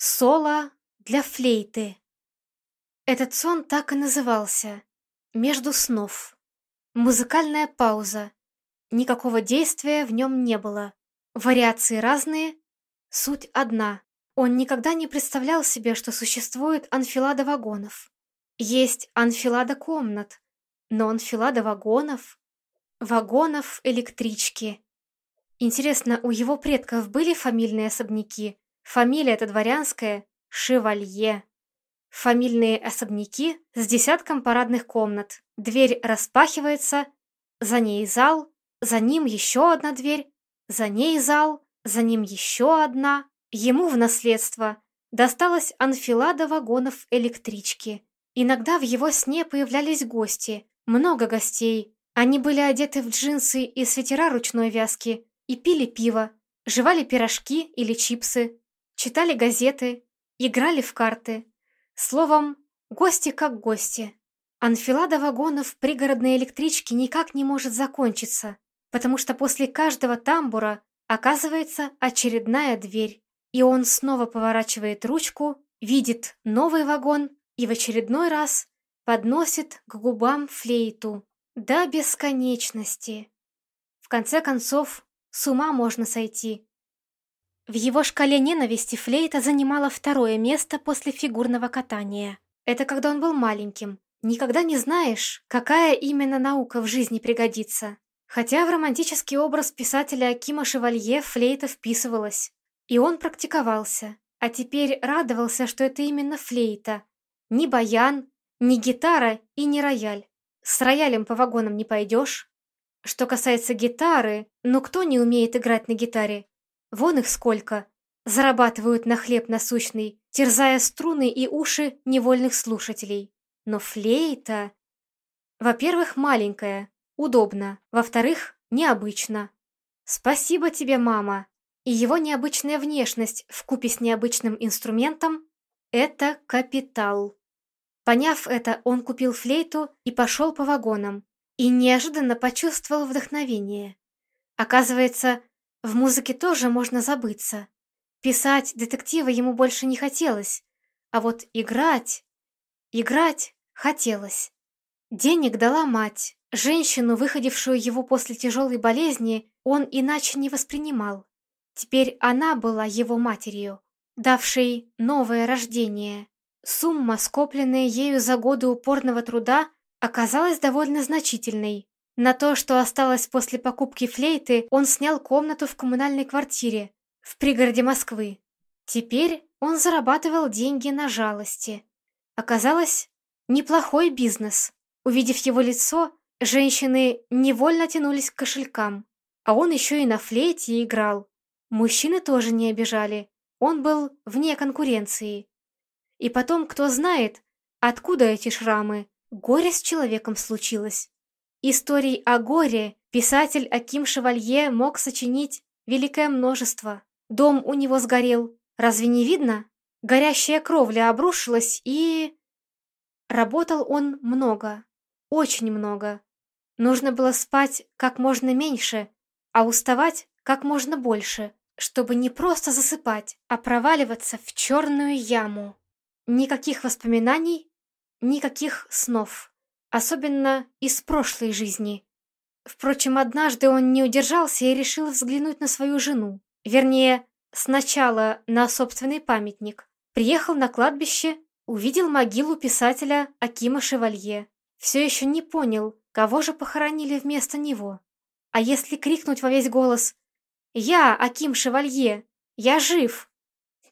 Соло для флейты. Этот сон так и назывался. Между снов. Музыкальная пауза. Никакого действия в нем не было. Вариации разные, суть одна. Он никогда не представлял себе, что существует анфилада вагонов. Есть анфилада комнат, но анфилада вагонов... Вагонов электрички. Интересно, у его предков были фамильные особняки? Фамилия эта дворянская – Шевалье. Фамильные особняки с десятком парадных комнат. Дверь распахивается, за ней зал, за ним еще одна дверь, за ней зал, за ним еще одна. Ему в наследство досталась анфилада вагонов электрички. Иногда в его сне появлялись гости, много гостей. Они были одеты в джинсы и свитера ручной вязки и пили пиво, жевали пирожки или чипсы, читали газеты, играли в карты. Словом, гости как гости. Анфилада вагонов пригородной электрички никак не может закончиться, потому что после каждого тамбура оказывается очередная дверь, и он снова поворачивает ручку, видит новый вагон и в очередной раз подносит к губам флейту. До бесконечности. В конце концов, с ума можно сойти. В его шкале ненависти флейта занимала второе место после фигурного катания. Это когда он был маленьким. Никогда не знаешь, какая именно наука в жизни пригодится. Хотя в романтический образ писателя Акима Шевалье флейта вписывалась. И он практиковался. А теперь радовался, что это именно флейта. Ни баян, ни гитара и ни рояль. С роялем по вагонам не пойдешь. Что касается гитары, ну кто не умеет играть на гитаре? Вон их сколько. Зарабатывают на хлеб насущный, терзая струны и уши невольных слушателей. Но флейта... Во-первых, маленькая, удобно. Во-вторых, необычно. Спасибо тебе, мама. И его необычная внешность в купе с необычным инструментом — это капитал. Поняв это, он купил флейту и пошел по вагонам. И неожиданно почувствовал вдохновение. Оказывается, в музыке тоже можно забыться. Писать детектива ему больше не хотелось, а вот играть... Играть хотелось. Денег дала мать. Женщину, выходившую его после тяжелой болезни, он иначе не воспринимал. Теперь она была его матерью, давшей новое рождение. Сумма, скопленная ею за годы упорного труда, оказалась довольно значительной. На то, что осталось после покупки флейты, он снял комнату в коммунальной квартире в пригороде Москвы. Теперь он зарабатывал деньги на жалости. Оказалось, неплохой бизнес. Увидев его лицо, женщины невольно тянулись к кошелькам. А он еще и на флейте играл. Мужчины тоже не обижали. Он был вне конкуренции. И потом, кто знает, откуда эти шрамы. Горе с человеком случилось. Историй о горе писатель Аким Шевалье мог сочинить великое множество. Дом у него сгорел. Разве не видно? Горящая кровля обрушилась и... Работал он много. Очень много. Нужно было спать как можно меньше, а уставать как можно больше, чтобы не просто засыпать, а проваливаться в черную яму. Никаких воспоминаний, никаких снов особенно из прошлой жизни. Впрочем, однажды он не удержался и решил взглянуть на свою жену. Вернее, сначала на собственный памятник. Приехал на кладбище, увидел могилу писателя Акима Шевалье. Все еще не понял, кого же похоронили вместо него. А если крикнуть во весь голос «Я, Аким Шевалье, я жив!»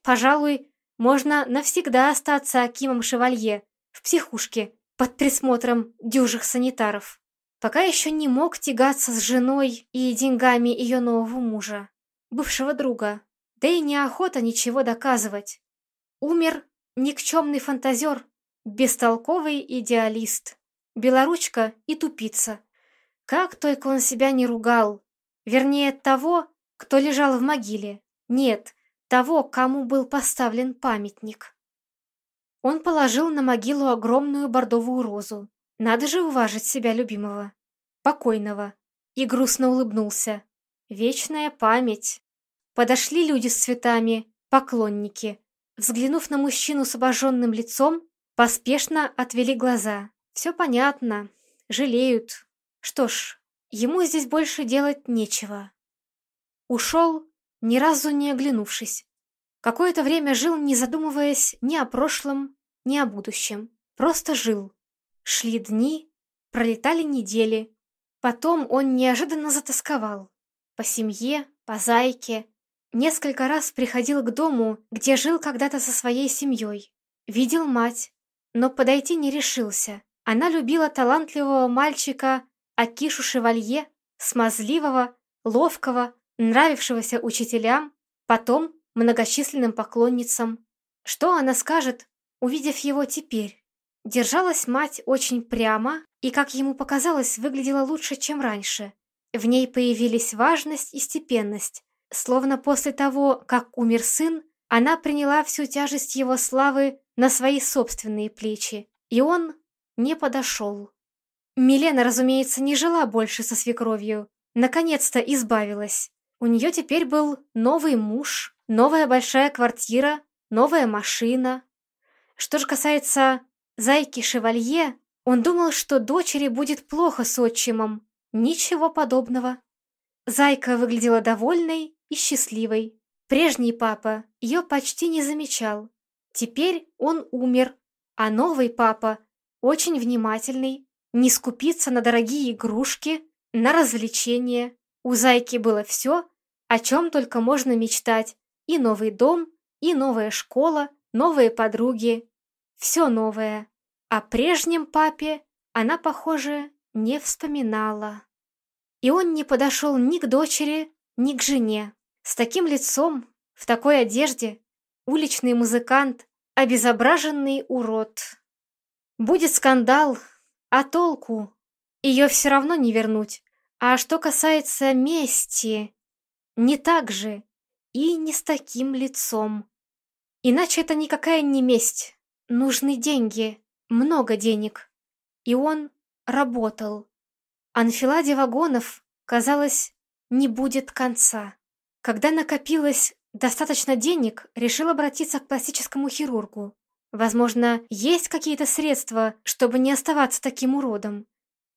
Пожалуй, можно навсегда остаться Акимом Шевалье в психушке, под присмотром дюжих санитаров. Пока еще не мог тягаться с женой и деньгами ее нового мужа, бывшего друга. Да и неохота ничего доказывать. Умер никчемный фантазер, бестолковый идеалист, белоручка и тупица. Как только он себя не ругал. Вернее, того, кто лежал в могиле. Нет, того, кому был поставлен памятник. Он положил на могилу огромную бордовую розу. Надо же уважить себя любимого. Покойного. И грустно улыбнулся. Вечная память. Подошли люди с цветами, поклонники. взглянув на мужчину с обожженным лицом, поспешно отвели глаза. Все понятно, жалеют. Что ж, ему здесь больше делать нечего. Ушел, ни разу не оглянувшись. Какое-то время жил, не задумываясь ни о прошлом, ни о будущем. Просто жил. Шли дни, пролетали недели. Потом он неожиданно затасковал. По семье, по зайке. Несколько раз приходил к дому, где жил когда-то со своей семьей. Видел мать, но подойти не решился. Она любила талантливого мальчика Акишу Шевалье, смазливого, ловкого, нравившегося учителям, потом многочисленным поклонницам. Что она скажет, увидев его теперь? Держалась мать очень прямо и, как ему показалось, выглядела лучше, чем раньше. В ней появились важность и степенность. Словно после того, как умер сын, она приняла всю тяжесть его славы на свои собственные плечи, и он не подошел. Милена, разумеется, не жила больше со свекровью. Наконец-то избавилась. У нее теперь был новый муж, новая большая квартира, новая машина. Что же касается зайки Шевалье, он думал, что дочери будет плохо с отчимом. Ничего подобного. Зайка выглядела довольной и счастливой. Прежний папа ее почти не замечал. Теперь он умер, а новый папа очень внимательный, не скупится на дорогие игрушки, на развлечения. У зайки было все, о чем только можно мечтать. И новый дом, и новая школа, новые подруги. Все новое. О прежнем папе она, похоже, не вспоминала. И он не подошел ни к дочери, ни к жене. С таким лицом, в такой одежде, уличный музыкант, обезображенный урод. Будет скандал, а толку? Ее все равно не вернуть. А что касается мести, не так же и не с таким лицом. Иначе это никакая не месть. Нужны деньги, много денег. И он работал. Анфиладе вагонов, казалось, не будет конца. Когда накопилось достаточно денег, решил обратиться к пластическому хирургу. Возможно, есть какие-то средства, чтобы не оставаться таким уродом.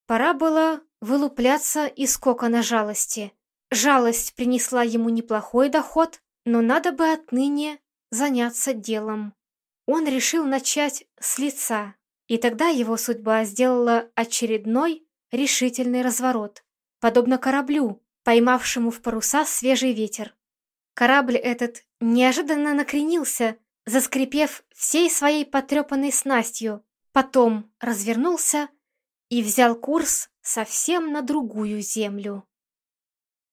Пора было вылупляться из кокона жалости. Жалость принесла ему неплохой доход, но надо бы отныне заняться делом. Он решил начать с лица, и тогда его судьба сделала очередной решительный разворот, подобно кораблю, поймавшему в паруса свежий ветер. Корабль этот неожиданно накренился, заскрипев всей своей потрепанной снастью, потом развернулся и взял курс совсем на другую землю.